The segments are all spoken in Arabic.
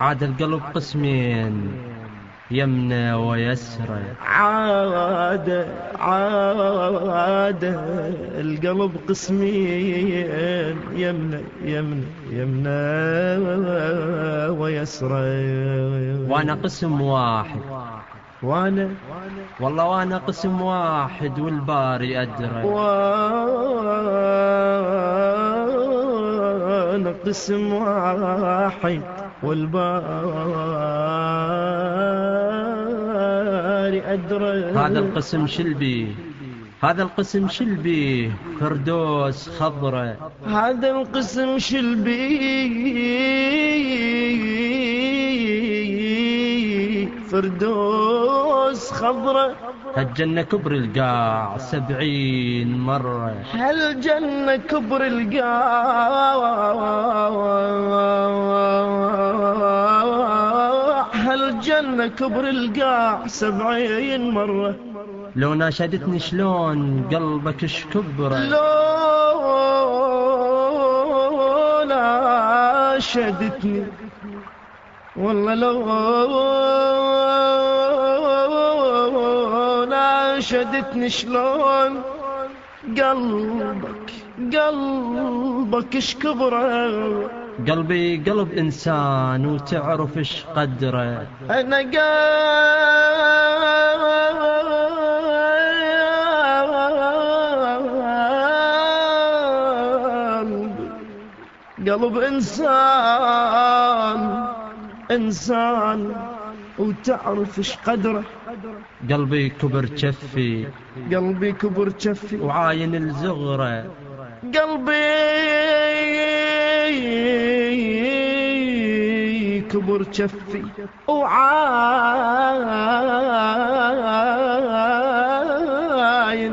عاد القلب قسمين يمنى ويسرى عاد عاد القلب قسمين يمنى يمنى يمنى ويسرى وأنا قسم واحد. وأنا؟ والله وأنا قسم واحد والباري أدرى. وأنا قسم واحد. والباري أدرى هذا القسم شلبي هذا القسم شلبي فردوس خضرة. هذا القسم شلبي فردوس خضرة. هالجنة كبر القاع سبعين مرة. هالجنة كبر القاع. هالجنة كبر القاع سبعين مرة. لو ناشدتني شلون قلبك اش كبره لو ناشدتني. والله لو ناشدتني شلون قلبك قلبك اش كبره قلبي قلب إنسان وتعرف إيش قدره. أنا قلب قلب إنسان إنسان وتعرف إيش قدره. قلبي كبر جفي قلبي كبر جفي وعاين الزغرة. قلبي كبر جفي وعاين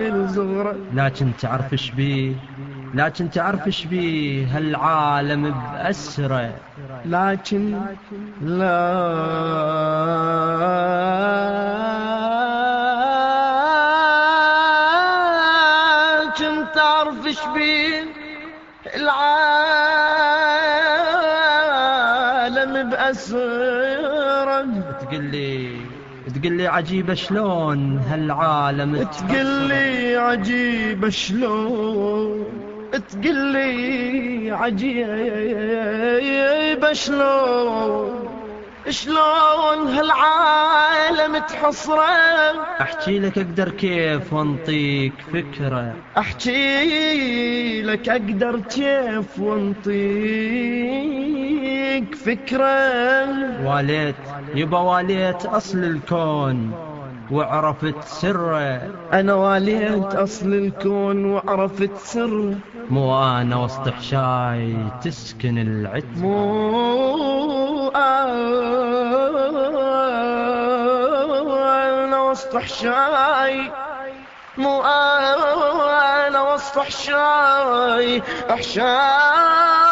الزغرة لكن تعرف إيش بيه لكن تعرف إيش بيه هالعالم بأسرة. لكن لا لكن تعرف إيش بيه العالم. بأسره تقول لي تقول لي عجيبة شلون هالعالم تقول لي عجيبة شلون؟ تقول لي عجيبة شلون؟ شلون هالعالم تحصره؟ أحكي لك أقدر كيف وأنطيك فكرة. أحكي لك أقدر كيف وأنطيك فكرة. واليت يبا واليت أصل الكون وعرفت سره. أنا واليت أصل الكون وعرفت سره. مو أنا وسط حشاي تسكن العتمة مو أنا وسط حشاي. مو أنا وسط حشاي. حشاي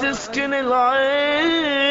تسكن العين